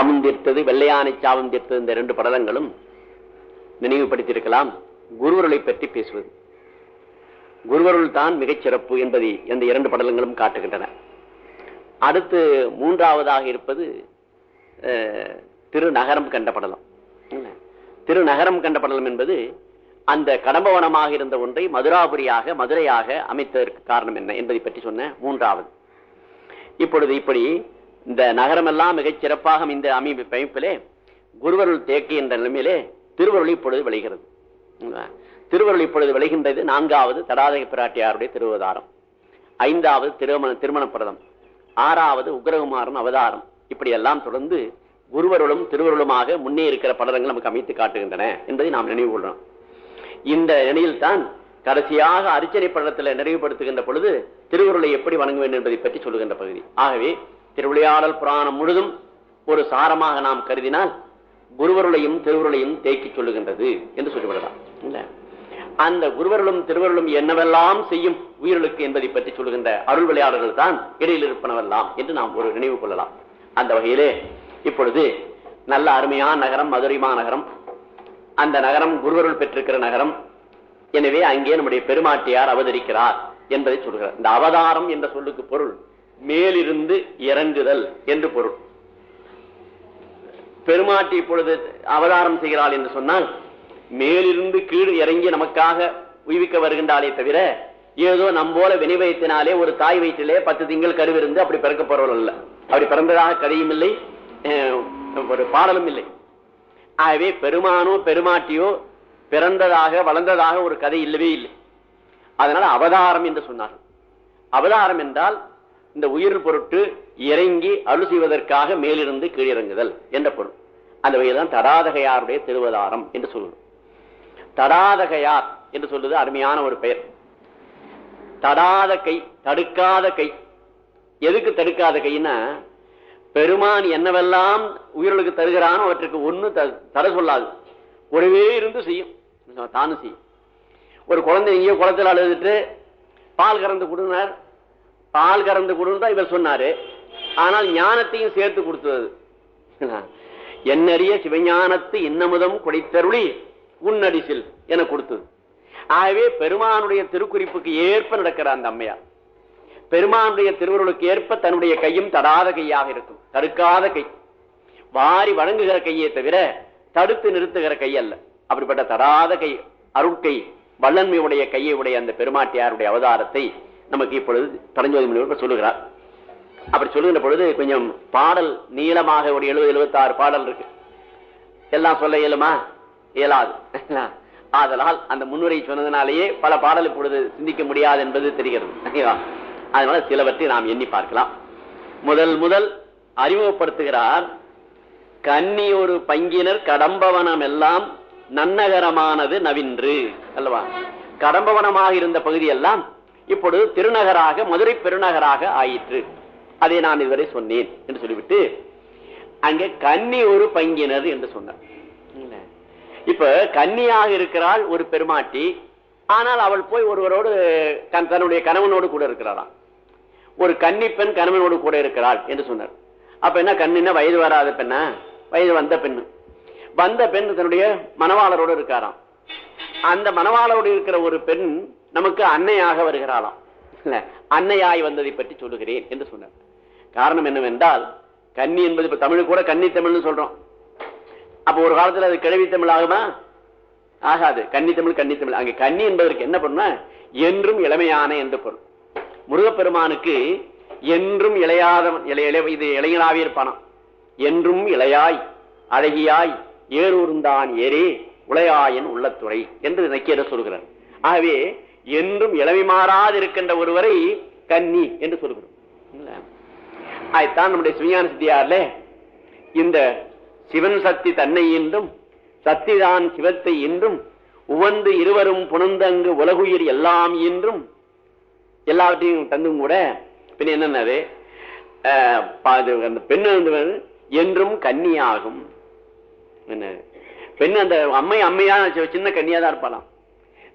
அமுந்திர்த்தது வெள்ளையானை சாவந்திர்த்தது இந்த ரெண்டு படலங்களும் நினைவுபடுத்தியிருக்கலாம். குருவருளை பற்றி பேசுவது. குருவருள் தான் மிகச் சிறப்பு என்பதை இந்த இரண்டு படலங்களும் காட்டுகின்றன. அடுத்து மூன்றாவதாக இருப்பது திருநகரம் கண்ட படலம். திருநகரம் கண்ட படலம் என்பது அந்த கடம்பவனமாக இருந்த ஒன்றை மதுராபுரியாக மதுரையாக அமைத்ததற்கு காரணம் என்ன என்பதை பற்றி சொன்ன மூன்றாவது. இப்பொழுது இப்படி இந்த நகரமெல்லாம் மிகச் சிறப்பாக இந்த அமைப்பு அமைப்பிலே குருவருள் தேக்கி என்ற நிலைமையிலே திருவருள் இப்பொழுது விளைகிறது. திருவருள் இப்பொழுது விளைகின்றது நான்காவது தடாதக பிராட்டியாருடைய திருவதாரம். ஐந்தாவது திருமண திருமணப்படலம் ஆறாவது உக்ரகுமாரன் அவதாரம். இப்படி எல்லாம் தொடர்ந்து குருவருளும் திருவருளுமாக முன்னே இருக்கிற படலங்கள் நமக்கு அமைத்து காட்டுகின்றன என்பதை நாம் நினைவு கொள்றோம் இந்த நிலையில் தான் கடைசியாக அர்ச்சனை படலத்தில் நிறைவுபடுத்துகின்ற பொழுது திருவருளை எப்படி வணங்க வேண்டும் என்பதை பற்றி சொல்லுகின்ற பகுதி. ஆகவே திருவிளையாடல் புராணம் முழுதும் ஒரு சாரமாக நாம் கருதினால் குருவருளையும் திருவருளையும் தேக்கி சொல்லுகின்றது என்று சொல்லிவிடலாம் இல்ல. அந்த குருவர்களும் திருவருளும் என்னவெல்லாம் செய்யும் உயிர்களுக்கு என்பதை பற்றி சொல்லுகின்ற அருள் விளையாடல்கள் தான் இடையில் இருப்பனவெல்லாம் என்று நாம் ஒரு நினைவு கொள்ளலாம். அந்த வகையிலே இப்பொழுது நல்ல அருமையான நகரம் மதுரை மாநகரம் அந்த நகரம் குருவருள் பெற்றிருக்கிற நகரம் எனவே அங்கே நம்முடைய பெருமாட்டியார் அவதரிக்கிறார் என்பதை சொல்கிறார் இந்த அவதாரம் என்ற சொல்லுக்கு பொருள் மேலிருந்து இறங்குதல் என்று பொருள். பெருமாட்டி இப்பொழுது அவதாரம் செய்கிறாள் என்று சொன்னால் மேலிருந்து கீழ் இறங்கி நமக்காக உய்விக்க வருகின்றாலே தவிர ஏதோ நம்போல வினைவயத்தினாலே ஒரு தாய் வயிற்றிலே பத்து திங்கள் கருவிருந்து அப்படி பிறக்க போறவர்கள் அல்ல. அப்படி பிறந்ததாக கதையும் இல்லை அஹ், ஒரு பாடலும் இல்லை. ஆகவே பெருமானோ பெருமாட்டியோ பிறந்ததாக வளர்ந்ததாக ஒரு கதை இல்லவே இல்லை. அதனால அவதாரம் என்று சொன்னார்கள். அவதாரம் என்றால் இந்த உயிர் பொருட்டு இறங்கி அருள் செய்வதற்காக மேலிருந்து கீழிறங்குதல் என்ற பொருள். அந்த வகையில்தான் தடாதகையாருடைய திருவதாரம் என்று சொல்லுவோம் தடாதகையார் என்று சொல்வது அருமையான ஒரு பெயர். தடாத கை தடுக்காத கை. எதுக்கு தடுக்காத கைன்னா பெருமான் என்னவெல்லாம் உயிர்களுக்கு தருகிறானோ அவற்றுக்கு ஒண்ணு த- தடை சொல்லாது. ஒருவே இருந்து செய்யும். தானும் செய்யும். ஒரு குழந்தை எங்கேயோ குளத்தில் அழுதுட்டு பால் கறந்து கொடுனார். பால் கறந்து கொடுன்னு இவர் சொன்னாரு. ஆனால் ஞானத்தையும் சேர்த்து கொடுத்தது. என்னறிய சிவஞானத்து இன்னமுதம் குடைத்தருளி உன்னடிசில் என கொடுத்தது. ஆகவே பெருமானுடைய திருக்குறிப்புக்கு ஏற்ப நடக்கிற அந்த அம்மையார். பெருமானுடைய திருவருளுக்கு ஏற்ப தன்னுடைய கையும் தடாத கையாக இருக்கும். தடுக்காத கை. வாரி வணங்குகிற கையை தவிர தடுத்து நிறுத்துகிற கை அல்ல. அப்படிப்பட்ட தடாத கை அருட்கை வல்லன்மையுடைய கையை உடைய அந்த பெருமாட்டியாருடைய அவதாரத்தை நமக்கு இப்பொழுது பரஞ்சோதி முனிவர் சொல்லுகிறார். அப்படி சொல்லுகின்ற பொழுது கொஞ்சம் பாடல் நீளமாக ஒரு எழுபது எழுபத்தி ஆறு பாடல் இருக்கு. எல்லாம் சொல்ல இயலுமா? இயலாது. ஆதலால் அந்த முன்னுரை சொன்னதுனாலேயே பல பாடல் இப்பொழுது சிந்திக்க முடியாது என்பது தெரிகிறது. ஓகேவா? அதனால சிலவற்றை நாம் எண்ணி பார்க்கலாம். முதல் முதல் அறிமுகப்படுத்துகிறார். கன்னி ஒரு பங்கினர் கடம்பவனம் எல்லாம் நன்னகரமானது நவின்று. அல்லவா? கடம்பவனமாக இருந்த பகுதியெல்லாம் இப்பொழுது திருநகராக மதுரை பெருநகராக ஆயிற்று. அதை நான் இதுவரை சொன்னேன் என்று சொல்லிவிட்டு அங்கே கன்னி ஒரு பங்கினர் என்று சொன்னார். இப்ப கன்னியாக இருக்கிறாள் ஒரு பெருமாட்டி ஆனால் அவள் போய் ஒருவரோடு தன்னுடைய கணவனோடு கூட இருக்கிறாராம் ஒரு கன்னி பெண் கணவனோடு கூட இருக்கிறாள் என்று சொன்னார். அப்ப என்ன கண்ணின்னா வயது வராத பெண்ணா? வயது வந்த பெண்ணு. வந்த பெண் தன்னுடைய மணவாளரோடு இருக்காராம். அந்த மணவாளரோடு இருக்கிற ஒரு பெண் நமக்கு அன்னையாக வருகிறாளாம். இல்ல, அன்னையாய் வந்ததை பற்றி சொல்லுகிறேன் என்று சொன்னார். காரணம் என்னவென்றால் கன்னி என்பது இப்ப தமிழ் கூட கன்னி தமிழ்னு சொல்றோம். அப்ப ஒரு காலத்துல அது கிழவி தமிழ் ஆகுமா? ஆகாது. கன்னி தமிழ் கன்னி தமிழ். அங்க கன்னி என்பதற்கு என்ன பொருள்னா என்றும் இளமையான என்று பொருள். முருகப்பெருமானுக்கு என்றும் இளையாத இது இளைஞனாவே இருப்பானாம். என்றும் இளையாய் அழகியாய் ஏரூர்ந்தான் ஏரே உளையாயன் உள்ளத்துறை என்று நக்கீரர் சொல்கிறார். ஆகவே என்றும் இளமை மாறாது இருக்கின்ற ஒருவரை கன்னி என்று சொல்கிறோம். அதுதான் நம்முடைய சுஞான சித்தியார்ல இந்த சிவன் சக்தி தன்னை என்றும் சக்திதான் சிவத்தை என்றும் உவந்து இருவரும் புனந்தங்கு உலகுயிர் எல்லாம் என்றும் எல்லாவற்றையும் தந்தும் கூட பின் என்னன்னது? பெண் என்றும் கன்னியாகும். என்ன பெண் அந்த அம்மை அம்மையா சின்ன கன்னியா தான் இருப்பாளாம்.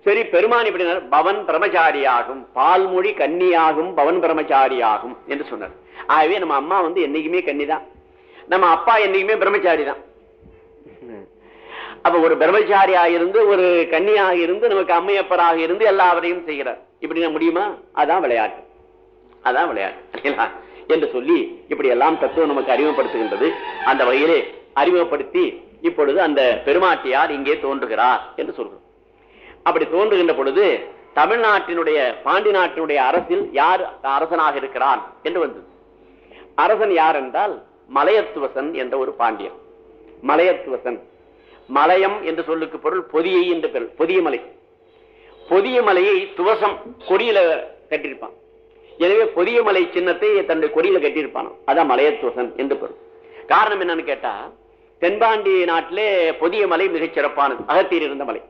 சரி பெருமான் இப்படி பவன் பிரமச்சாரியாகும் பால்மொழி கன்னியாகும் பவன் பிரமச்சாரியாகும் என்று சொன்னார். ஆகவே நம்ம அம்மா வந்து என்னைக்குமே கன்னிதான். நம்ம அப்பா என்னைக்குமே பிரம்மச்சாரி தான் அப்ப ஒரு பிரம்மச்சாரியாக இருந்து ஒரு கன்னியாக இருந்து நமக்கு அம்மையப்பராக இருந்து எல்லாவரையும் செய்கிறார். இப்படி நான் முடியுமா? அதான் விளையாட்டு. அதான் விளையாட்டு சரிங்களா? என்று சொல்லி இப்படி எல்லாம் தத்துவம் நமக்கு அறிமுகப்படுத்துகின்றது. அந்த வகையிலே அறிமுகப்படுத்தி இப்பொழுது அந்த பெருமாட்டியார் இங்கே தோன்றுகிறார் என்று சொல்கிறோம். அப்படி தோன்றுகின்ற பொழுது தமிழ்நாட்டினுடைய பாண்டி நாட்டினுடைய அரசில் யார் அரசனாக இருக்கிறான் என்று வந்தது. அரசன் யார் என்றால் மலையத்துவசன் என்ற ஒரு பாண்டியன். மலையத்துவசன். மலையம் என்று சொல்லுக்கு பொருள் பொதியை என்று பொருள் பொதிய மலை. பொதிய மலையை துவசம் கொடியில கட்டியிருப்பான். எனவே பொதிய மலை சின்னத்தை தன்னுடைய கொடியில கட்டியிருப்பான். அதான் மலையத்துவசன் என்று பொருள். காரணம் என்னன்னு கேட்டா தென்பாண்டி நாட்டிலே பொதிய மலை மிகச் சிறப்பானது. அகத்தியர் இருந்த மலை.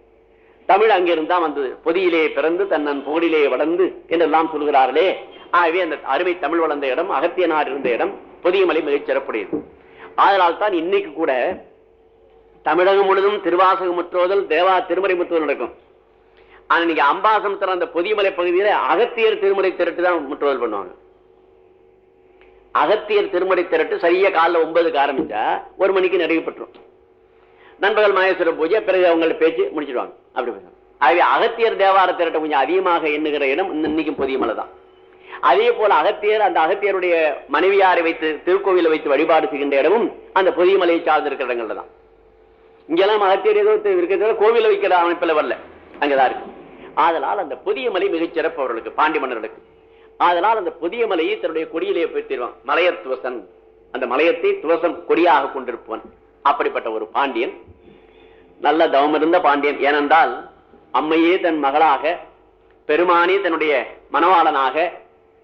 தமிழ் அங்கிருந்தான் வந்தது பொதியிலே பிறந்து தன்னன் புகழிலே வளர்ந்து என்றெல்லாம் சொல்கிறார்களே. ஆகவே அந்த அருமை தமிழ் வளர்ந்த இடம் அகத்தியனார் இருந்த இடம் பொதியமலை மிகச் சிறப்புடையது. அதனால் தான் இன்னைக்கு கூட தமிழகம் முழுதும் திருவாசகம் முற்றோதல் தேவா திருமறை முற்றுவதல் நடக்கும். ஆனா நீங்க அம்பாசமுத்திரம் அந்த பொதியமலை பகுதியில அகத்தியர் திருமுறை திரட்டு தான் முற்றுவதல் பண்ணுவாங்க. அகத்தியர் திருமுறை திரட்டு சரியா காலைல ஒன்பதுக்கு ஆரம்பிச்சா ஒரு மணிக்கு நிறைவு நண்பர்கள் நண்பகல் பூஜை பிறகு அவங்கள பேச்சு முடிச்சிடுவாங்க. அப்படி பேசுவாங்க. ஆகவே அகத்தியர் தேவார கொஞ்சம் அதிகமாக எண்ணுகிற இடம் இன்னைக்கும் பொதியமலை தான். அதே போல அகத்தியர் அந்த அகத்தியருடைய மனைவியாரை வைத்து திருக்கோவில வைத்து வழிபாடு செய்கின்ற இடமும் அந்த பொதியமலையை சார்ந்திருக்கிற இடங்கள்ல தான். இங்கெல்லாம் அகத்தியர் ஏதோ இருக்கிறத கோவில வைக்கிற அமைப்புல வரல. அங்கதான் இருக்கு. ஆதலால் அந்த புதிய மலை மிகச் சிறப்பு அவர்களுக்கு பாண்டி மன்னர்களுக்கு. ஆதலால் அந்த புதிய மலையை தன்னுடைய கொடியிலே பெற்றிருவான் மலையர் துவசன். அந்த மலையத்தை துவசம் கொடியாக கொண்டிருப்பவன். அப்படிப்பட்ட ஒரு பாண்டியன். நல்ல தவம் இருந்த பாண்டியன். ஏனென்றால் அம்மையே தன் மகளாக பெருமானே தன்னுடைய மனவாளனாக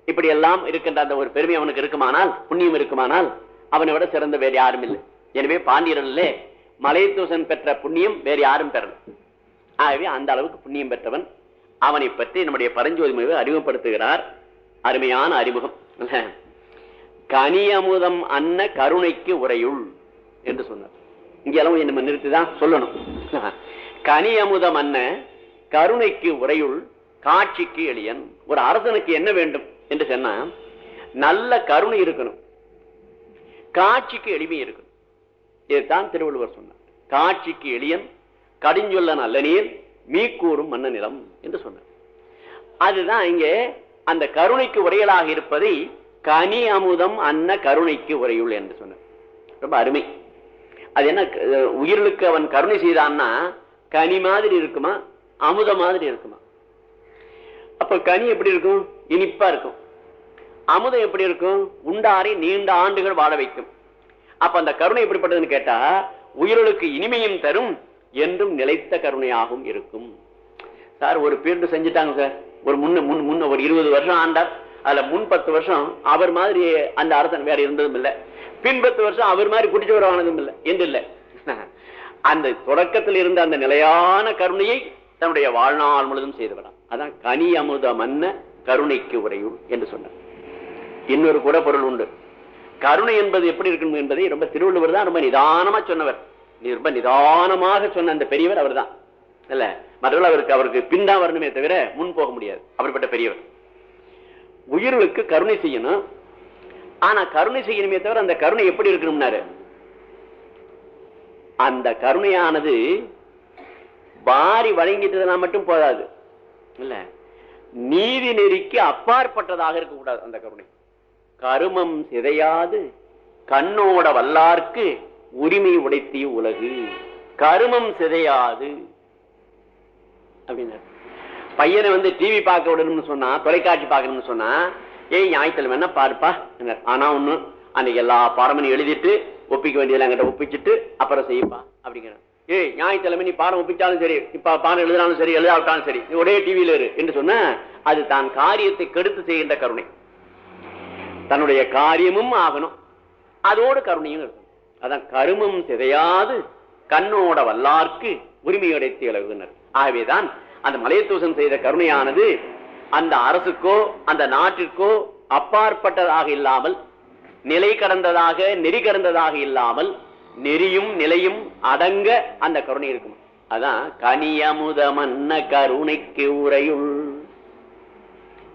இப்படி எல்லாம் இருக்கின்ற அந்த ஒரு பெருமை அவனுக்கு இருக்குமானால் புண்ணியம் இருக்குமானால் அவனை விட சிறந்த வேறு யாரும் இல்லை. எனவே பாண்டியர்களே மலையத்தூசன் பெற்ற புண்ணியம் வேறு யாரும் பெறல. ஆகவே அந்த அளவுக்கு புண்ணியம் பெற்றவன் அவனை பற்றி நம்முடைய பரஞ்சோதி அறிமுகப்படுத்துகிறார். அருமையான அறிமுகம். கனியமுதம் அன்ன கருணைக்கு உரையுள். என்று சொன்னார். இங்கெல்லாம் நம்ம நிறுத்திதான் சொல்லணும். கனியமுதம் அன்ன கருணைக்கு உரையுள் காட்சிக்கு எளியன் ஒரு அரசனுக்கு என்ன வேண்டும் என்று சொன்னா நல்ல கருணை இருக்கணும். காட்சிக்கு எளிமை இருக்கணும். இதுதான் திருவள்ளுவர் சொன்னார். காட்சிக்கு எளியன் கடிஞ்சொல்ல நல்ல நீர் மீக்கூறும் மன்ன நிலம் என்று சொன்னார். அதுதான் இங்கே அந்த கருணைக்கு உரையலாக இருப்பதை கனி அமுதம் அன்ன கருணைக்கு உரையுள் என்று சொன்னார். ரொம்ப அருமை. அது என்ன உயிர்களுக்கு அவன் கருணை செய்தான்னா கனி மாதிரி இருக்குமா அமுத மாதிரி இருக்குமா? அப்ப கனி எப்படி இருக்கும்? இனிப்பா இருக்கும். அமுதம் எப்படி இருக்கும்? உண்டாரி நீண்ட ஆண்டுகள் வாழ வைக்கும். அப்ப அந்த கருணை எப்படிப்பட்டதுன்னு கேட்டா உயிர்களுக்கு இனிமையும் தரும் என்றும் நிலைத்த கருணையாகவும் இருக்கும். சார் ஒரு பீரியட் செஞ்சுட்டாங்க சார். ஒரு முன்ன முன் முன்ன ஒரு இருபது வருஷம் ஆண்டார். அதுல முன் பத்து வருஷம் அவர் மாதிரி அந்த அரசன் வேற இருந்ததும் இல்ல. பின் பத்து வருஷம் அவர் மாதிரி குடிச்சவர் ஆனதும் இல்லை. என்று இல்ல? அந்த தொடக்கத்தில் இருந்த அந்த நிலையான கருணையை தன்னுடைய வாழ்நாள் முழுதும் செய்தவராம் அதான் கனி அமுத மன்ன கருணைக்கு உரையும் என்று சொன்னார். இன்னொரு கூட பொருள் உண்டு. கருணை என்பது எப்படி இருக்கணும் என்பதை ரொம்ப திருவள்ளுவர் தான் ரொம்ப நிதானமா சொன்னவர். ரொம்ப நிதானமாக சொன்ன அந்த பெரியவர் அவர்தான். இல்ல மற்றவர்கள் அவருக்கு அவருக்கு பின் தான் வரணுமே தவிர முன் போக முடியாது. அப்படிப்பட்ட பெரியவர். உயிர்களுக்கு கருணை செய்யணும். ஆனா கருணை செய்யணுமே தவிர அந்த கருணை எப்படி இருக்கணும்னாரு? அந்த கருணையானது வாரி வழங்கிட்டதுனா மட்டும் போதாது. இல்ல நீதி நெறிக்கு அப்பாற்பட்டதாக இருக்கக்கூடாது அந்த கருணை. கருமம் சிதையாது கண்ணோட வல்லார்க்கு உரிமை உடைத்திய உலகு. கருமம் சிதையாது. அப்படின்னாரு. பையனை வந்து டிவி பார்க்க விடணும்னு சொன்னா தொலைக்காட்சி பார்க்கணும்னு சொன்னா ஏய் ஞாயிற்றுல வேணா பாருப்பா? ஆனா ஒண்ணு அன்னைக்கு எல்லா பாடமும் எழுதிட்டு ஒப்பிக்க வேண்டியதெல்லாம் எங்கிட்ட ஒப்பிச்சுட்டு அப்புறம் செய்யப்பா அப்படிங்கிற ஏய் ஞாயிற்றுக்கிழமை நீ பாடம் ஒப்பிச்சாலும் சரி இப்ப பாடம் எழுதினாலும் சரி எழுதாவிட்டாலும் சரி நீ ஒரே டிவியில இரு என்று சொன்ன அது தான் காரியத்தை கெடுத்து செய்கின்ற கருணை. தன்னுடைய காரியமும் ஆகணும். அதோடு கருணையும் அதான் கருமம் சிதையாது கண்ணோட வல்லார்க்கு உரிமையுடைய திகழ்கின்றனர் ஆகவேதான் அந்த மலையத்தூசன் செய்த கருணையானது அந்த அரசுக்கோ அந்த நாட்டிற்கோ அப்பாற்பட்டதாக இல்லாமல் நிலை கடந்ததாக நெறி கடந்ததாக இல்லாமல் நெறியும் நிலையும் அடங்க அந்த கருணை இருக்கும். அதான் கனியமுதமன்ன கருணைக்கு உரையுள்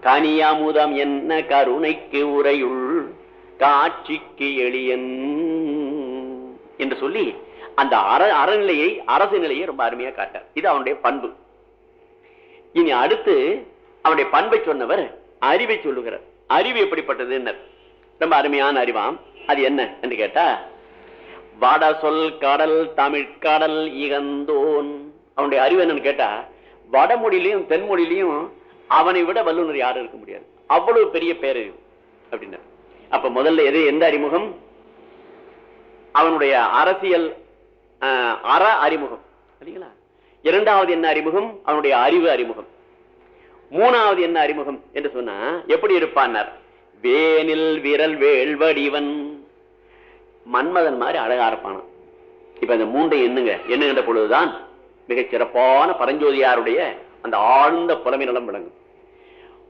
கனியமுதம் என்ன கருணைக்கு உரையுள் காட்சிக்கு எளியன் என்று சொல்லி அந்த அற அறநிலையை அரசு நிலையை ரொம்ப அருமையா காட்டார். இது அவனுடைய பண்பு. இனி அடுத்து அவனுடைய பண்பை சொன்னவர் அறிவை சொல்லுகிறார். அறிவு எப்படிப்பட்டது ரொம்ப அருமையான அறிவாம். அது என்ன என்று கேட்டா வட சொல் கடல் தமிழ் கடல் இகந்தோன். அவனுடைய அறிவு என்னன்னு கேட்டா வடமொழியிலையும் தென்மொழியிலையும் அவனை விட வல்லுநர் யாரும் இருக்க முடியாது. அவ்வளவு பெரிய பேரறிவு அப்படின்னா அப்ப முதல்ல எது எந்த அறிமுகம்? அவனுடைய அரசியல் அற அறிமுகம். சரிங்களா? இரண்டாவது என்ன அறிமுகம்? அவனுடைய அறிவு அறிமுகம். மூணாவது என்ன அறிமுகம் என்று சொன்னா எப்படி இருப்பான்னார்? வேனில் விரல் வேள்வடிவன் மன்மதன் மாதிரி அழகா இருப்பான இப்ப இந்த மூன்றை எண்ணுங்க. எண்ணுகின்ற பொழுதுதான் மிகச் சிறப்பான பரஞ்சோதியாருடைய அந்த ஆழ்ந்த புலமை நலம் விளங்கும்.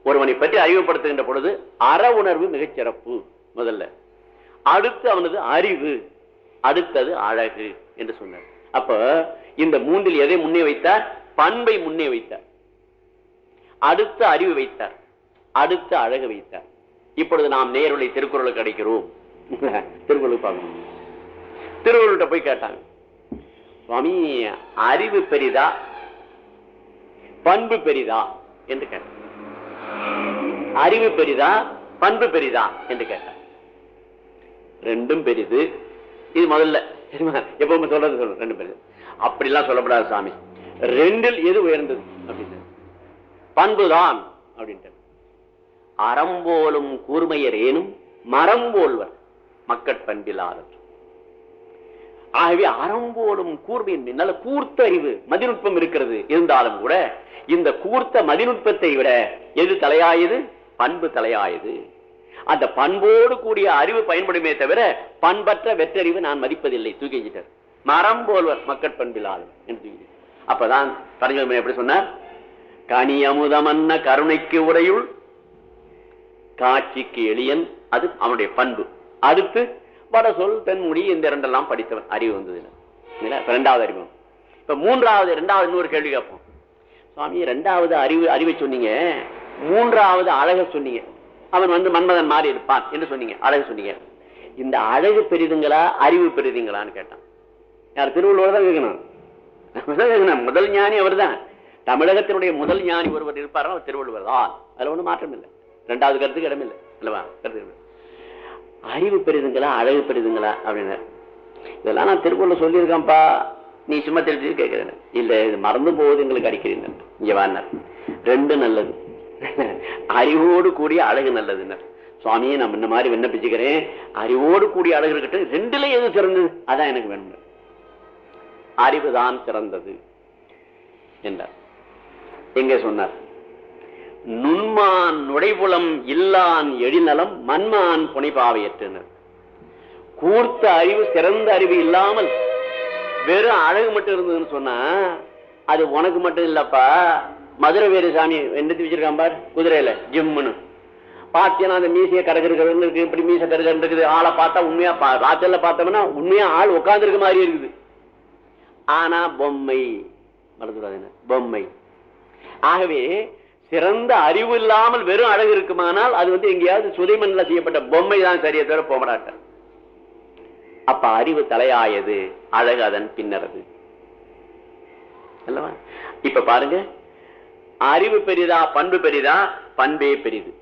ஒருவனை பற்றி அறிமுகப்படுத்துகின்ற பொழுது அற உணர்வு மிகச் சிறப்பு முதல்ல. அடுத்து அவனது அறிவு அடுத்தது அழகு என்று சொன்னார். அப்ப இந்த மூன்றில் எதை முன்னே வைத்தார்? பண்பை முன்னே வைத்தார். அடுத்த அறிவு வைத்தார். அடுத்த அழகு வைத்தார். இப்பொழுது நாம் நேருடைய திருக்குறளுக்கு அடைக்கிறோம். திருக்குறளுக்கு பார்க்கணும். திருவள்ளுவர்கிட்ட போய் கேட்டாங்க. சுவாமி அறிவு பெரிதா? பண்பு பெரிதா? என்று கேட்டார் அறிவு பெரிதா? பண்பு பெரிதா? என்று கேட்டார் ரெண்டும் பெரிது. இது முதல்ல. எப்பவுமே சொல்றது சொல்லணும் ரெண்டும் பெரிது. அப்படிலாம் சொல்லப்படாது சாமி. ரெண்டில் எது உயர்ந்தது? அப்படின்னு பண்புதான் அப்படின்ட்டு அறம்போலும் கூர்மையர் ஏனும் மரம் போல்வர் மக்கட்பண்பிலாளர் ஆகவே அறம்போலும் கூர்மையின் நல்ல கூர்த்த அறிவு மதிநுட்பம் இருக்கிறது. இருந்தாலும் கூட இந்த கூர்த்த மதிநுட்பத்தை விட எது தலையாயது? பண்பு தலையாயது. அந்த பண்போடு கூடிய அறிவு பயன்படுமே தவிர பண்பற்ற வெற்றறிவு நான் மதிப்பதில்லை. தூக்கி மரம் போல்வர் மக்கட் பண்பிலாளர் என்று அப்பதான் பரஞ்சோதி எப்படி சொன்னார்? கனி அமுதமன்ன கருணைக்கு உடையுள் காட்சிக்கு எளியன் அது அவனுடைய பண்பு. அடுத்து வட சொல் தென்முடி இந்த இரண்டெல்லாம் படித்தவன் அறிவு வந்தது இரண்டாவது அறிவு. இப்ப மூன்றாவது இரண்டாவது இன்னொரு கேள்வி கேட்போம். சுவாமி இரண்டாவது அறிவு அறிவை சொன்னீங்க. மூன்றாவது அழக சொன்னீங்க. அவன் வந்து மன்மதன் மாறி இருப்பான் என்று சொன்னீங்க. அழகு சொன்னீங்க. இந்த அழகு பெரிதுங்களா அறிவு பெரிதுங்களான்னு கேட்டான். யார் திருவள்ளுவர் தான் கேட்கணும்? முதல் ஞானி அவர் தான் தமிழகத்தினுடைய முதல் ஞானி ஒருவர் இருப்பார் அவர் திருவள்ளுவர் தான். அதுல ஒண்ணும் மாற்றம் இல்லை. ரெண்டாவது கருத்துக்கு இடமில்லை அல்லவா? கருத்து அறிவு பெரிதுங்களா? அழகு பெரிதுங்களா? அப்படின்னு. இதெல்லாம் நான் திருக்குறள் சொல்லியிருக்கேன்ப்பா. நீ சும்மா தெரிஞ்சு கேட்கிறேன். இல்ல இது மறந்து போகுது எங்களுக்கு அடிக்கிறீங்க இங்க வானார் ரெண்டு நல்லது. அறிவோடு கூடிய அழகு நல்லதுன்னு சுவாமியை நான் இந்த மாதிரி விண்ணப்பிச்சுக்கிறேன். அறிவோடு கூடிய அழகு இருக்கட்டும். ரெண்டுல எது சிறந்தது? அதான் எனக்கு வேணும். அறிவுதான் சிறந்தது என்றார். எங்க சொன்னார்? நுண்மான் நுழைபுலம் இல்லான் எழிநலம் மண்மான் புனைபாவையற்றனர். கூர்த்த அறிவு சிறந்த அறிவு இல்லாமல் வெறும் அழகு மட்டும் இருந்ததுன்னு சொன்னா அது உனக்கு மட்டும் இல்லப்பா. மதுரை வேறு சாமி என்னத்தி வச்சிருக்கான் பார்? குதிரையில ஜிம்முன்னு. பார்த்தீங்கன்னா அந்த மீசையை கரகருக்கிறது இருக்கு இப்படி மீசை கருகன் இருக்குது. ஆளை பார்த்தா உண்மையா ராத்திரில பார்த்தோம்னா உண்மையா ஆள் உட்காந்துருக்க மாதிரி இருக்குது. ஆனா பொம்மை. மறந்துடாது பொம்மை. ஆகவே சிறந்த அறிவு இல்லாமல் வெறும் அழகு இருக்குமானால் அது வந்து எங்கேயாவது சுதைமண்ணில் செய்யப்பட்ட பொம்மை தான் சரியை தவிர போகமாட்டாட்ட அப்ப அறிவு தலையாயது அழகு அதன் பின்னரது அல்லவா? இப்ப பாருங்க. அறிவு பெரிதா பண்பு பெரிதா பண்பே பெரிது.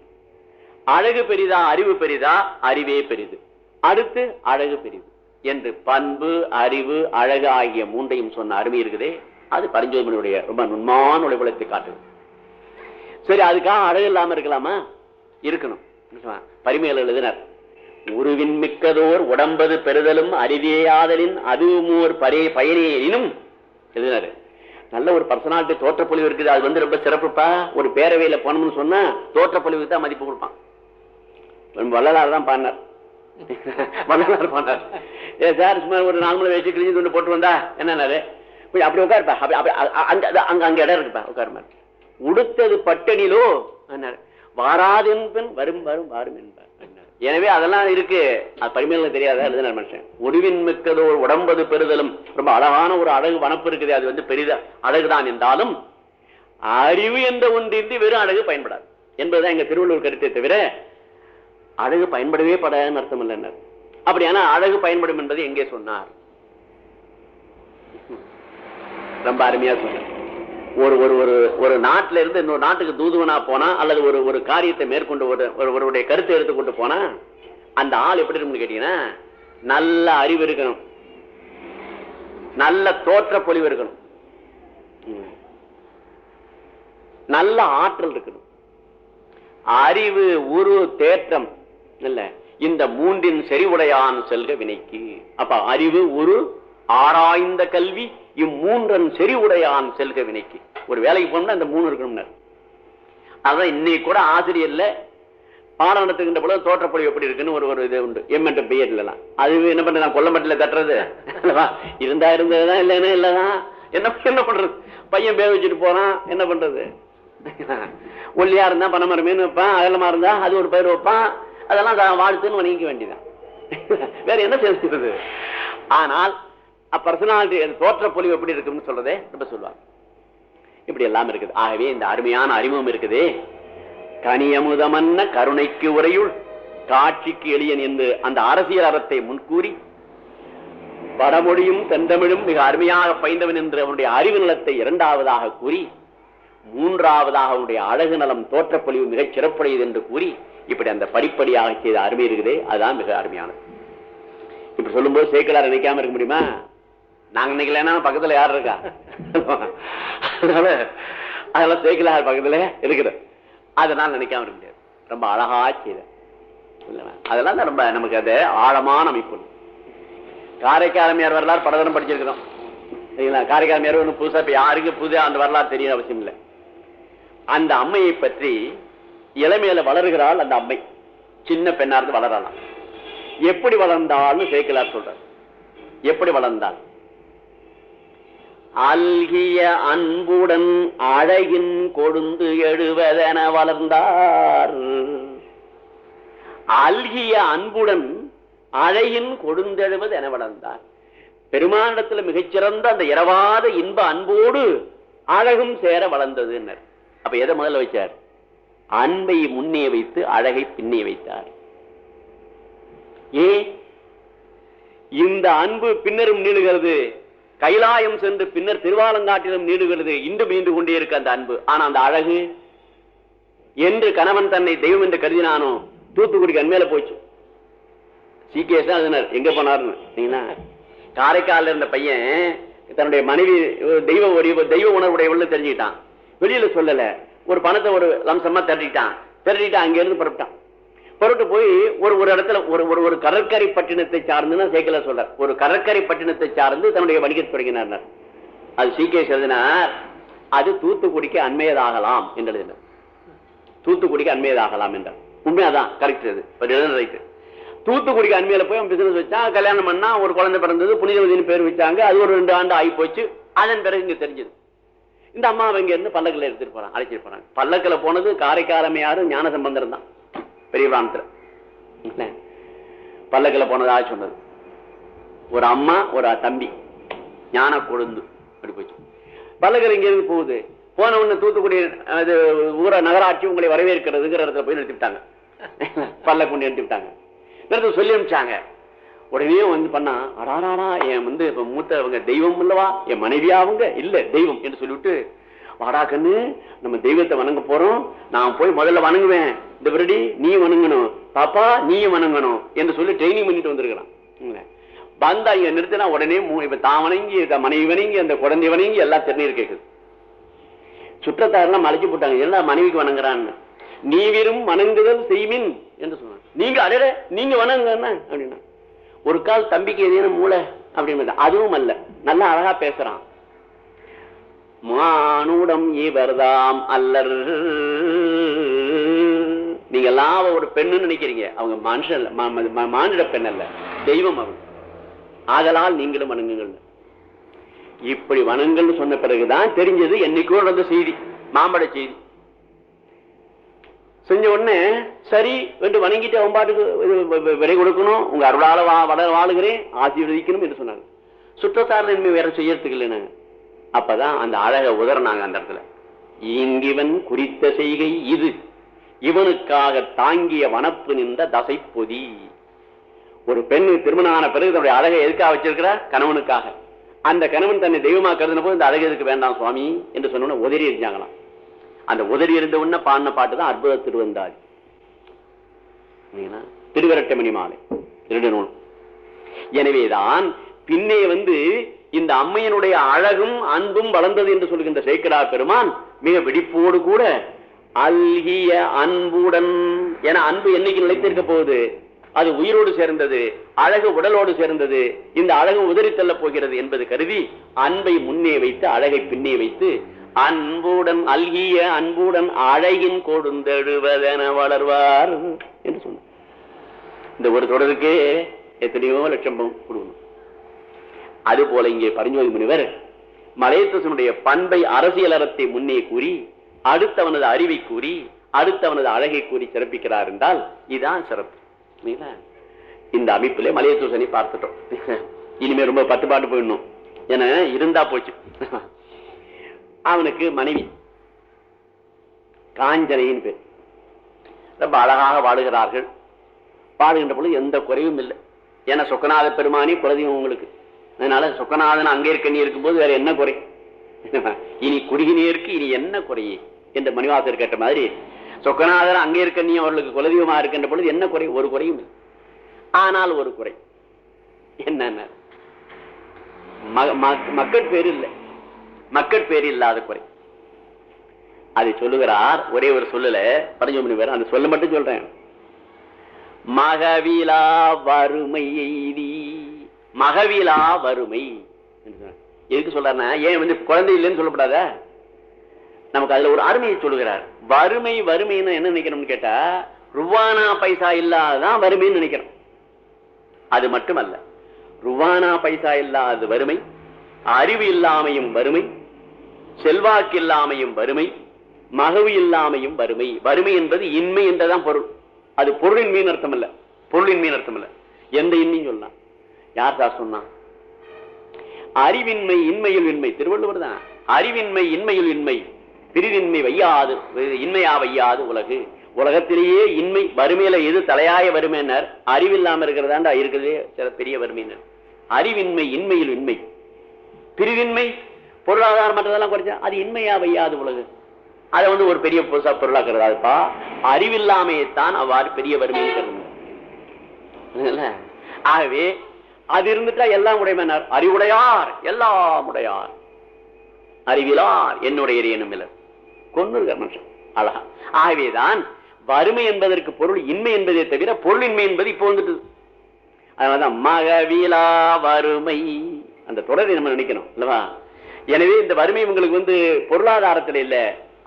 அழகு பெரிதா அறிவு பெரிதா அறிவே பெரிது. அடுத்து அழகு பெரிது. என்று பண்பு அறிவு அழகு ஆகிய மூன்றையும் சொன்ன அருமை இருக்குதே. அது பரிஞ்சோதமனுடைய ரொம்ப நுண்மான உழைப்புலத்தை காட்டுது. சரி அதுக்காக அழகு இல்லாம இருக்கலாமா? இருக்கணும். பரிமையில் எழுதினர் உருவின் மிக்கதோர் உடம்பது பெறுதலும் அறிவியாதலின் அதுவுமோர் பரே பயனேனும் எழுதினாரு. நல்ல ஒரு பர்சனாலிட்டி தோற்றப்பொழிவு இருக்குது. அது வந்து ரொம்ப சிறப்புப்பா. ஒரு பேரவையில் போனோம்னு சொன்னா தோற்றப்பொழிவுக்கு தான் மதிப்பு கொடுப்பான். வள்ளலாறு தான் பாடினார். ஏ சார் சும்மா ஒரு நாலு மணி வயசு கிழிஞ்சு ஒன்று போட்டு வந்தா என்னன்னாரு? அப்படி உட்காருப்பா அங்க அங்க இடம் இருக்குப்பா உட்காருமா உடுத்தது பட்டணிலோ வாராதென்பன் வரும் வரும் வாரும் என்பார் எனவே அதெல்லாம் இருக்கு. அது பரிமையில தெரியாத எழுதினார் மனுஷன். ஒடுவின் மிக்கதோ உடம்பது பெறுதலும். ரொம்ப அழகான ஒரு அழகு வனப்பு இருக்குது. அது வந்து பெரித அழகுதான் என்றாலும் அறிவு என்ற ஒன்றின்றி வெறும் அழகு பயன்படாது. என்பதுதான் எங்க திருவள்ளுவர் கருத்தை தவிர அழகு பயன்படவே படாதுன்னு அர்த்தம் இல்லைன்னார் அப்படியானா அழகு பயன்படும் என்பதை எங்கே சொன்னார்? ரொம்ப அருமையா சொன்னார் ஒரு ஒரு ஒரு ஒரு நாட்டுல இருந்து இன்னொரு நாட்டுக்கு தூதுவனா போனா அல்லது ஒரு ஒரு காரியத்தை மேற்கொண்டு ஒரு ஒரு- ஒருவருடைய கருத்தை எடுத்துக்கொண்டு போனா அந்த ஆள் எப்படி இருக்கும்னு கேட்டீங்கன்னா நல்ல அறிவு இருக்கணும். நல்ல தோற்ற பொழிவு இருக்கணும். நல்ல ஆற்றல் இருக்கணும். அறிவு உரு தேற்றம் இல்ல இந்த மூன்றின் செறிவுடையான் செல்க வினைக்கு. அப்ப அறிவு ஒரு ஆராய்ந்த கல்வி இம்மூன்றன் செறிவுடையான் செல்க வினைக்கு. ஒரு வேலைக்கு போனோம்னா இந்த மூணு இருக்கணும்னாரு. அதான் இன்னைக்கு கூட ஆசிரியர்ல பாடம் நடத்துகின்ற பொழுது தோற்றப்பொழிவு எப்படி இருக்குன்னு ஒரு ஒரு இது உண்டு. எம் என்ற பிஎட்லாம் அது என்ன பண்றது? நான் கொல்லம்பட்டில தட்டுறது. அல்லவா? இருந்தா இருந்ததுதான் இல்லைன்னா இல்லதான் என்ன என்ன பண்றது? பையன் பேர் வச்சுட்டு போறான். என்ன பண்றது? ஒல்லியா இருந்தா பனமரமேன்னு வைப்பான். அகலமா இருந்தா அது ஒரு பயிர் வைப்பான். அதெல்லாம் வாழ்த்துன்னு வணங்கிக்க வேண்டியதான் வேற என்ன செஞ்சுறது ஆனால் பர்சனாலிட்டி தோற்ற பொலிவு எப்படி இருக்குன்னு சொல்றதே ரொம்ப சொல்லுவாங்க. இப்படி எல்லாம் இருக்குது. ஆகவே இந்த அருமையான அறிமுகம் இருக்குதே. கனியமுதமன்ன கருணைக்கு உரையுள் காட்சிக்கு எளியன் என்று அந்த அரசியல் அறத்தை முன்கூறி வடமொழியும் தென்றமிழும் மிக அருமையாக பயின்றவன் என்று அவனுடைய அறிவு நிலத்தை இரண்டாவதாக கூறி மூன்றாவதாக அவனுடைய அழகு நலம் தோற்றப்பொழிவு மிகச் சிறப்புடையது என்று கூறி இப்படி அந்த படிப்படியாக செய்த அருமை இருக்குதே அதுதான் மிக அருமையானது. இப்படி சொல்லும்போது சேர்க்கலார் நினைக்காம இருக்க முடியுமா? நாங்க நினைக்கலன்னா பக்கத்துல யார் இருக்கா? அதனால அதெல்லாம் சேர்க்கலார் பக்கத்துல இருக்குது. அதனால நினைக்காம இருக்க முடியாது. ரொம்ப அழகா செய்த. அதெல்லாம் ரொம்ப நமக்கு அது ஆழமான அமைப்பு. காரைக்காலமையார் வரலாறு பலதரம் படிச்சிருக்கிறோம். சரிங்களா? காரைக்காலமையார் ஒன்றும் புதுசா இப்ப யாருக்கு புதுசா அந்த வரலாறு தெரிய அவசியம் இல்லை. அந்த அம்மையை பற்றி இளமையில வளர்கிறாள் அந்த அம்மை. சின்ன பெண்ணா இருந்து வளரலாம் எப்படி வளர்ந்தாள்னு சேர்க்கலார் சொல்றார். எப்படி வளர்ந்தாள்? அல்கிய அன்புடன் அழகின் கொழுந்து எழுவதென வளர்ந்தார். அல்கிய அன்புடன் அழகின் கொழுந்தெழுவது என வளர்ந்தார். பெருமானிடத்துல மிகச்சிறந்த அந்த இரவாத இன்ப அன்போடு அழகும் சேர வளர்ந்ததுன்னர். அப்ப எதை முதல்ல வச்சார்? அன்பை முன்னே வைத்து அழகை பின்னே வைத்தார். ஏ இந்த அன்பு பின்னரும் நீளுகிறது. கைலாயம் சென்று பின்னர் திருவாலங்காட்டிலும் நீடுகிறது இன்று மீண்டு கொண்டே இருக்கு அந்த அன்பு. ஆனா அந்த அழகு? என்று கணவன் தன்னை தெய்வம் என்று கருதினானோ? தூத்துக்குடிக்கு அண்மையில போச்சு. சிகேஸ் தான் எங்க போனாருன்னு காரைக்கால இருந்த பையன் தன்னுடைய மனைவி தெய்வ தெய்வ உணர்வுடைய உள்ள தெரிஞ்சுக்கிட்டான். வெளியில சொல்லல. ஒரு பணத்தை ஒரு லம்சமா திரட்டிட்டான். திரட்டிட்டு அங்க இருந்து புறப்பட்டான். புறப்பட்டு போய் ஒரு ஒரு இடத்துல ஒரு ஒரு ஒரு கடற்கரை பட்டினத்தை சார்ந்து சேக்கல சொல்ற ஒரு கடற்கரை பட்டினத்தை சார்ந்து தன்னுடைய வணிகத்தை தொடங்கினார் அது சீக்கிய எழுதினார் அது தூத்துக்குடிக்கு அண்மையதாகலாம் என்று எழுதினார் தூத்துக்குடிக்கு அண்மையதாகலாம் என்றார். உண்மையாதான் கரெக்ட் அது. ரைட்டு. தூத்துக்குடிக்கு அண்மையில போய் பிசினஸ் வச்சான் கல்யாணம் பண்ணா ஒரு குழந்தை பிறந்தது புனிதவதினு பேர் வச்சாங்க அது ஒரு ரெண்டு ஆண்டு ஆகி போச்சு அதன் பிறகு இங்க தெரிஞ்சது. இந்த அம்மா அவங்க இருந்து பல்லக்கில் எடுத்துட்டு போறாங்க அழைச்சிட்டு போறாங்க. பல்லக்கில் போனது காரைக்காலமையாரு ஞான சம்பந்தம் தான். பெரிய பிராணத்துல பல்லக்கில் போனதா சொன்னது? ஒரு அம்மா ஒரு தம்பி. ஞான கொழுந்து. அப்படி போச்சு. பல்லக்கில் இங்கிருந்து போகுது. போன உடனே தூத்துக்குடி அது ஊர நகராட்சி உங்களை வரவேற்கிறதுங்கிற இடத்துல போய் நிறுத்திவிட்டாங்க. பல்ல கொண்டு நிறுத்திவிட்டாங்க. நிறுத்த சொல்லி அனுப்பிச்சாங்க. உடனே வந்து பண்ணா அடாராடா என் வந்து இப்ப மூத்தவங்க தெய்வம் இல்லவா என் மனைவியா அவங்க? இல்ல தெய்வம் என்று சொல்லிவிட்டு வாடா கண்ணு நம்ம தெய்வத்தை வணங்க போறோம். நான் போய் முதல்ல வணங்குவேன். இந்த பிறடி நீ வணங்கணும். பாப்பா நீ வணங்கணும் என்று சொல்லி ட்ரைனிங் பண்ணிட்டு வந்திருக்கிறான். வந்தா இங்க நிறுத்தினா உடனே மூ- இப்ப தான் வணங்கி மனைவி வணங்கி அந்த குழந்தை வணங்கி எல்லாம் திருநீர் கேட்குது சுற்றத்தாரெல்லாம் மலைச்சு போட்டாங்க. எல்லாம் மனைவிக்கு வணங்குறான்னு நீ வெறும் வணங்குதல் செய்மின் என்று சொன்னாங்க நீங்க அடட நீங்க வணங்க அப்படின்னா. ஒரு கால் தம்பிக்கு ஏதேனும் மூளை அப்படின்னு அதுவும் அல்ல. நல்லா அழகா பேசுறான். மானுடம் இவர்தாம் அல்லர். நீங்க எல்லாம் ஒரு பெண்ணுன்னு நினைக்கிறீங்க. அவங்க மனுஷன் இல்ல, மானிட பெண் அல்ல. தெய்வம் அவங்க ஆதலால் நீங்களும் வணங்குங்கள். இப்படி வணங்கல்னு சொன்ன பிறகுதான் தெரிஞ்சது என்னைக்கோ நடந்த செய்தி மாம்பழ செய்தி. செஞ்ச உடனே சரி என்று வணங்கிட்டு அவன் பாட்டுக்கு விலை கொடுக்கணும் உங்க அருளால வா வளர வாழுகிறேன் ஆசீர்வதிக்கணும் என்று சொன்னாங்க. சுற்றத்தார் இனிமே வேற செய்யறதுக்கு இல்லைன்னு. அப்பதான் அந்த அழக உதறினாங்க அந்த இடத்துல. இங்கிவன் குறித்த செய்கை இது. இவனுக்காக தாங்கிய வனப்பு நின்ற தசை பொதி ஒரு பெண் திருமணம் ஆன பிறகு தன்னுடைய அழகை எதுக்காக வச்சிருக்கிறார் கணவனுக்காக. அந்த கணவன் தன்னை தெய்வமா கருதின போது இந்த அழகு எதுக்கு வேண்டாம் சுவாமி? என்று சொன்ன உதறி எரிஞ்சாங்களாம். அந்த உதறி இருந்த உடனே பாடின பாட்டு தான் அற்புத திருவந்தாதி திருவரட்ட மணி மாலை திருடு நூல். எனவேதான் பின்னே வந்து இந்த அம்மையனுடைய அழகும் அன்பும் வளர்ந்தது என்று சொல்கின்ற சேக்கடா பெருமான் மிக வெடிப்போடு கூட அல்கிய அன்புடன் என அன்பு என்னைக்கு நிலைத்திருக்க போகுது? அது உயிரோடு சேர்ந்தது அழகு உடலோடு சேர்ந்தது இந்த அழகு உதறி தள்ளப் போகிறது என்பது கருதி அன்பை முன்னே வைத்து அழகை பின்னே வைத்து அன்புடன் அல்கிய அன்புடன் அழகின் கொடுந்தெழுவதென வளர்வார் என்று சொன்னார். இந்த ஒரு தொடருக்கே எத்தனையோ லட்சம் கொடுக்கணும். அது போல இங்கே பரிஞ்சோதி முனிவர் மலையத்தசனுடைய பண்பை அரசியல் அறத்தை முன்னே கூறி அடுத்தவனது அறிவை கூறி அடுத்தவனது அழகை கூறி சிறப்பிக்கிறார் என்றால் இதுதான் சிறப்பு. இந்த அமைப்பிலே மலையத்தூசனை பார்த்துட்டோம். இனிமே ரொம்ப பத்து பாட்டு போயிடணும். என இருந்தா போச்சு. அவனுக்கு மனைவி. காஞ்சனையின் பேர் ரொம்ப அழகாக வாழுகிறார்கள். பாடுகின்ற பொழுது எந்த குறையும் இல்லை. ஏன்னா சொக்கநாத பெருமானி குலதெய்வம் உங்களுக்கு. அதனால சொக்கநாதன் அங்கே இருக்க நீ இருக்கும்போது வேற என்ன குறை? இனி குறுகி இனி என்ன குறையே என்று மணிவாசர் கேட்ட மாதிரி சொக்கநாதன் அங்கே இருக்க நீ அவர்களுக்கு குலதெய்வமா இருக்கின்ற பொழுது என்ன குறை? ஒரு குறையும் இல்லை. ஆனால் ஒரு குறை. என்னென்ன? ம- மக்கள் பேர் இல்லை. மக்கள் பேர் இல்லாத குறை. அதை சொல்லுகிறார் ஒரே ஒரு சொல்லல பரஞ்சோமணி வேற அந்த சொல்ல மட்டும் சொல்றேன். மகவிலா வறுமை எய்தி மகவிலா வறுமை. என்று எதுக்கு சொல்றாருன்னா ஏன் வந்து குழந்தை இல்லைன்னு சொல்லப்படாத? நமக்கு அதுல ஒரு அருமையை சொல்லுகிறார். வறுமை வறுமைன்னு என்ன நினைக்கணும்னு கேட்டா ருவானா பைசா இல்லாதான் வறுமைன்னு நினைக்கிறோம் அது மட்டுமல்ல ருவானா பைசா இல்லாத வறுமை அறிவு இல்லாமையும் வறுமை செல்வாக்கு இல்லாமையும் வறுமை மகவு இல்லாமையும் வறுமை. வறுமை என்பது இன்மை என்றதான் பொருள். அது பொருளின் மீன் அர்த்தம் இல்ல பொருளின் மீன் அர்த்தம் இல்ல எந்த இன்மையும் சொல்லலாம். யார் சார் சொன்னா? அறிவின்மை இன்மையில் இன்மை. திருவள்ளுவர் தான். அறிவின்மை இன்மையில் இன்மை. பிரிவின்மை வையாது இன்மையா வையாது உலகு. உலகத்திலேயே இன்மை வறுமையில எது தலையாய வறுமையினர் அறிவில்லாம இருக்கிறதாண்டா இருக்கிறதே சில பெரிய வறுமையினர். அறிவின்மை இன்மையில் இன்மை. பிரிவின்மை பொருளாதாரம் மற்றதெல்லாம் குறைச்சா அது இன்மையா வையாது உலகு. அதை வந்து ஒரு பெரிய புதுசா பொருளாக்குறது அதுப்பா அறிவில்லாமையைத்தான் அவ்வாறு பெரிய வறுமை ஆகவே அது இருந்துட்டா எல்லாம் உடைமையினர் அறிவுடையார் எல்லாம் உடையார். அறிவிலார் என்னுடைய எனும் இல்லர். கொண்டு மனுஷன் அழகா. ஆகவேதான் வறுமை என்பதற்கு பொருள் இன்மை என்பதை தவிர பொருளின்மை என்பது இப்போ வந்துட்டு. அதனாலதான் மகவிலா வறுமை. அந்த தொடரை நம்ம நினைக்கணும் இல்லவா எனவே இந்த வறுமை உங்களுக்கு வந்து பொருளாதாரத்துல இல்ல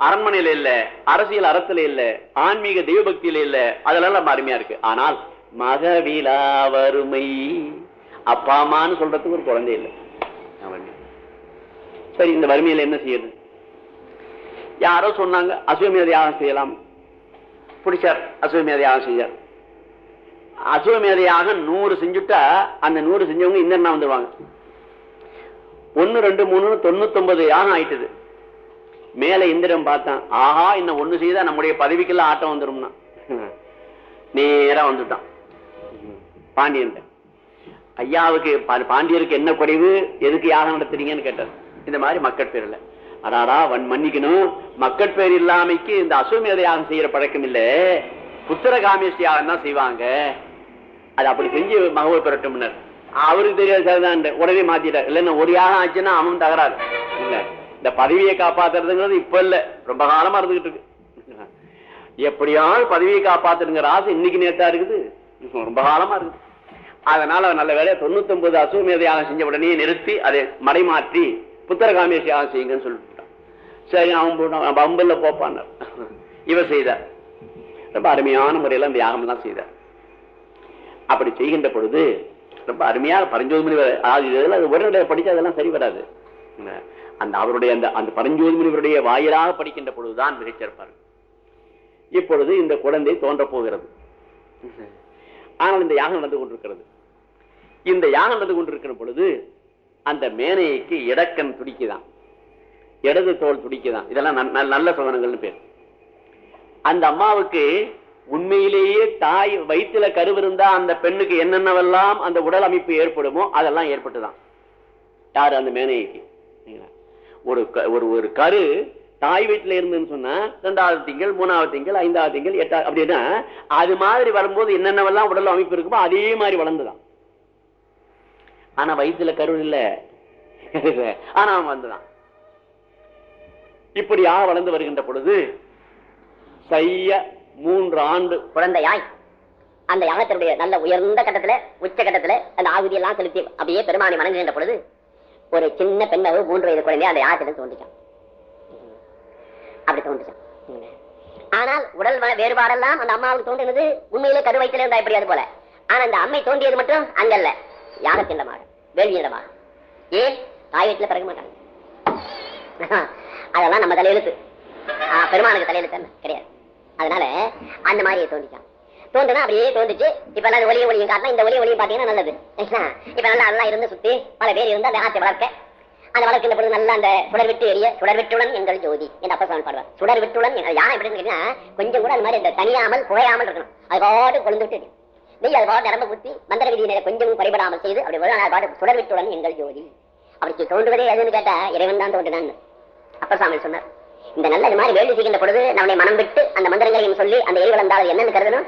அரண்மனையில இல்ல அரசியல் அறத்துல இல்ல ஆன்மீக தெய்வபக்தியில இல்ல அதெல்லாம் நம்ம அருமையா இருக்கு. ஆனால் மகவிலா வறுமை அப்பா அம்மான்னு சொல்றதுக்கு ஒரு குழந்தை இல்லை. அவன் சரி இந்த வறுமையில என்ன செய்யுது யாரோ சொன்னாங்க அசுவமேத யாகம் செய்யலாம். பிடிச்சார் அசுவமேத யாகம் செஞ்சார். அசுவமேத யாகம் நூறு செஞ்சுட்டா அந்த நூறு செஞ்சவங்க இந்த வந்துடுவாங்க ஒன்னு ரெண்டு மூணு தொண்ணூத்தி யாகம் ஆயிட்டுது. மேல இந்திரன் பார்த்தான். ஆஹா இன்னும் ஒண்ணு செய்தா நம்முடைய பதவிக்கெல்லாம் ஆட்டம் வந்துரும்னா. நேரா வந்துட்டான். பாண்டியன் ஐயாவுக்கு பா- பாண்டியருக்கு என்ன குறைவு? எதுக்கு யாகம் நடத்துறீங்கன்னு கேட்டார். இந்த மாதிரி மக்கள் பேர்ல அடாடா வன் மன்னிக்கணும். மக்கள் பேர் இல்லாமைக்கு இந்த அசுமேத யாகம் செய்யற பழக்கம் இல்ல. புத்திர காமேஷ் யாகம் தான் செய்வாங்க. அது அப்படி செஞ்சு மகவல் பெறட்டும்னர் அவருக்கு தெரியாது சரிதான் உடனே மாத்திட்டார். இல்லைன்னா ஒரு யாகம் ஆச்சுன்னா அவன் தகராறு. இல்ல இந்த பதவியை காப்பாத்துறதுங்கிறது இப்ப இல்ல ரொம்ப காலமா இருந்துகிட்டு இருக்கு. எப்படியாவது பதவியை காப்பாத்துங்கிற ஆசை இன்னைக்கு நேத்தா இருக்குது. ரொம்ப காலமா இருக்குது. அதனால நல்ல வேலையா தொண்ணூத்தி ஒன்பது அசுவமேத யாகம் செஞ்ச உடனே நிறுத்தி அதை மடைமாற்றி புத்திர காமேஷ் யாகம் செய்யுங்கன்னு சொல்லிவிட்டான். சரி அவன் போட்டான் பம்பல்ல போப்பான்னார் இவர் செய்தார் ரொம்ப அருமையான முறையில அந்த யாகம் தான் செய்தார் அப்படி செய்கின்ற பொழுது ரொம்ப அருமையாக பரஞ்சோதி முனிவர் அதாவது இதெல்லாம் அது ஒரு படிச்சா அதெல்லாம் சரி வராது. அந்த அவருடைய அந்த அந்த பரஞ்சோதி முனிவருடைய வாயிலாக படிக்கின்ற பொழுதுதான் மிகச்சிறப்பார் இப்பொழுது இந்த குழந்தை தோன்றப் போகிறது. ஆனால் இந்த யாகம் நடந்து கொண்டிருக்கிறது. இந்த யாகம் நடந்து கொண்டிருக்கிற பொழுது அந்த மேனைக்கு இடக்கன் துடிக்குதான். இடது தோல் துடிக்குதான். இதெல்லாம் நல்ல சோதனங்கள்னு பேர். அந்த அம்மாவுக்கு உண்மையிலேயே தாய் வயிற்றுல கருவிருந்தா அந்த பெண்ணுக்கு என்னென்னவெல்லாம் அந்த உடல் அமைப்பு ஏற்படுமோ அதெல்லாம் ஏற்பட்டுதான். யாரு அந்த மேனைக்கு? ஒரு க- ஒரு ஒரு கரு தாய் வீட்டுல இருந்துன்னு சொன்னா ரெண்டாவது திங்கள் மூணாவது திங்கள் ஐந்தாவது திங்கள் எட்டாவது அப்படின்னா அது மாதிரி வரும்போது என்னென்னவெல்லாம் உடல் அமைப்பு இருக்குமோ அதே மாதிரி வளர்ந்துதான். ஆனா வயிற்றுல கரு இல்ல. ஆனா அவன் வந்துதான். இப்படியாக வளர்ந்து வருகின்ற பொழுது சைய மூன்று ஆண்டு குழந்தையாய் அந்த யாகத்தினுடைய நல்ல உயர்ந்த கட்டத்துல உச்ச கட்டத்துல அந்த ஆகுதி எல்லாம் செலுத்தி அப்படியே பெருமானை வணங்குகின்ற பொழுது ஒரு சின்ன பெண்ணவு மூன்று வயது குழந்தைய அந்த யாகத்திலும் தோன்றிச்சான். அப்படி தோன்றிச்சான். ஆனால் உடல் வ- வேறுபாடெல்லாம் அந்த அம்மாவுக்கு தோன்றினது உண்மையிலே கருவயத்தில இருந்தா எப்படி அது போல? ஆனா அந்த அம்மை தோன்றியது மட்டும் அங்கல்ல. யாகத்திண்டமாக வேள்வியிடமாக ஏன்? தாய் வீட்டுல பிறக்க மாட்டாங்க. அதெல்லாம் நம்ம தலையெழுத்து. பெருமானுக்கு தலையெழுத்து கிடையாது. அதனால அந்த மாதிரி தோண்டிச்சான் தோன்றுனா அப்படியே தோன்றுச்சு. இப்ப எல்லாம் ஒளியும் ஒளியும் காட்டினா இந்த ஒளியும் ஒளியும் பாத்தீங்கன்னா நல்லது. இப்ப நல்லா நல்லா இருந்து சுத்தி பல பேர் இருந்து அந்த ஆசை வளர்க்க அந்த வளர்க்கின்ற பொழுது நல்லா அந்த சுடர் விட்டு எரிய சுடர் விட்டுடன் எங்கள் ஜோதி என்று அப்ப சுவாமி பாடுவார். சுடர் விட்டுடன் எங்கள் யானை எப்படின்னு கேட்டீங்கன்னா கொஞ்சம் கூட அந்த மாதிரி இந்த தனியாமல் குறையாமல் இருக்கணும். அது பாட்டு கொழுந்து விட்டு எரியும். நெய் அது பாட்டு நரம்பு குத்தி மந்திர விதியினரை கொஞ்சம் குறைபடாமல் செய்து அப்படி ஒரு பாட்டு சுடர் விட்டுடன் எங்கள் ஜோதி. அப்படி தோன்றுவதே எதுன்னு கேட்டா இறைவன் தான் தோன்றுனான்னு. அப்ப சாமி சொன்னார் இந்த நல்ல இது மாதிரி வேள்வி செய்கின்ற பொழுது நம்மளை மனம் விட்டு அந்த மந்திரங்களையும் சொல்லி அந்த எரி வளர்ந்தால் என்னன்னு கருதணும்?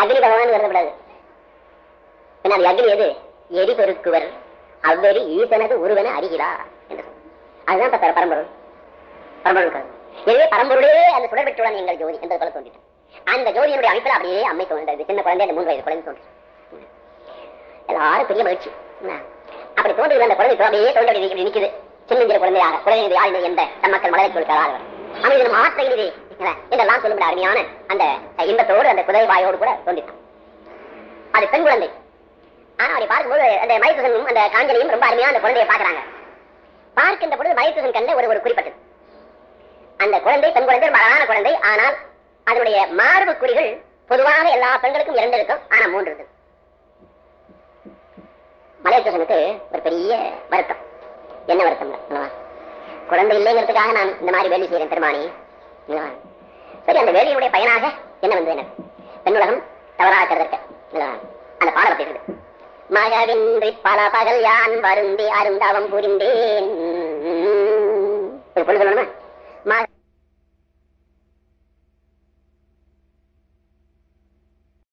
அக்னி பகவான் கருதப்படாது. பின்ன அது அக்னி எது? எரி பெருக்குவர். அவ்வெறி ஈசனது உருவன அறிகிறா என்று அதுதான் இப்ப பரம்பொருள். பரம்பொருள் கருது எனவே பரம்பொருளே அந்த சுடர் பெற்றுடன் எங்கள் ஜோதி என்பது போல தோன்றிட்டான் அந்த ஜோதியினுடைய அமைப்பில் அப்படியே அம்மை தோன்றது சின்ன குழந்தை அந்த மூன்று வயது குழந்தை தோன்றும் எல்லாரும் பெரிய மகிழ்ச்சி. அப்படி தோன்றுகிற அந்த குழந்தை அப்படியே தோன்றி இப்படி சின்னஞ்சிற குழந்தையாக குழந்தை யாழ் என்ற தம் மக்கள் மலரை கொடுக்கிறார்கள். அமைதி மாற்றுகிறது இதெல்லாம் சொல்லுகிற அருமையான அந்த இன்பத்தோடு அந்த குதிரை வாயோடு கூட தோன்றினான் அது பெண் குழந்தை. ஆனா அவரை பார்க்கும்போது அந்த மயத்துசனும் அந்த காஞ்சனையும் ரொம்ப அருமையா அந்த குழந்தையை பாக்குறாங்க பார்க்கின்ற பொழுது மயத்துசன் கண்ட ஒரு ஒரு குறிப்பிட்டது. அந்த குழந்தை பெண் குழந்தை ஒரு அழகான குழந்தை. ஆனால் அதனுடைய மார்பு குறிகள் பொதுவாக எல்லா பெண்களுக்கும் இரண்டு இருக்கும் ஆனா மூன்று இருக்கு மலையத்துசனுக்கு ஒரு பெரிய வருத்தம். என்ன வருத்தம்? குழந்தை இல்லைங்கிறதுக்காக நான் இந்த மாதிரி வேலை செய்யறேன் பெருமானி. சரி அந்த வேலையினுடைய பயனாக என்ன வந்தது? எனக்கு பெண்ணுலகம் தவறாக கருதற்க. அந்த பாடப்பட்டு இருக்குது. மகவின்றி பல பகல் யான் வருந்தி அருந்தாவம் புரிந்தேன். ஒரு பொழுது சொல்லணுமா?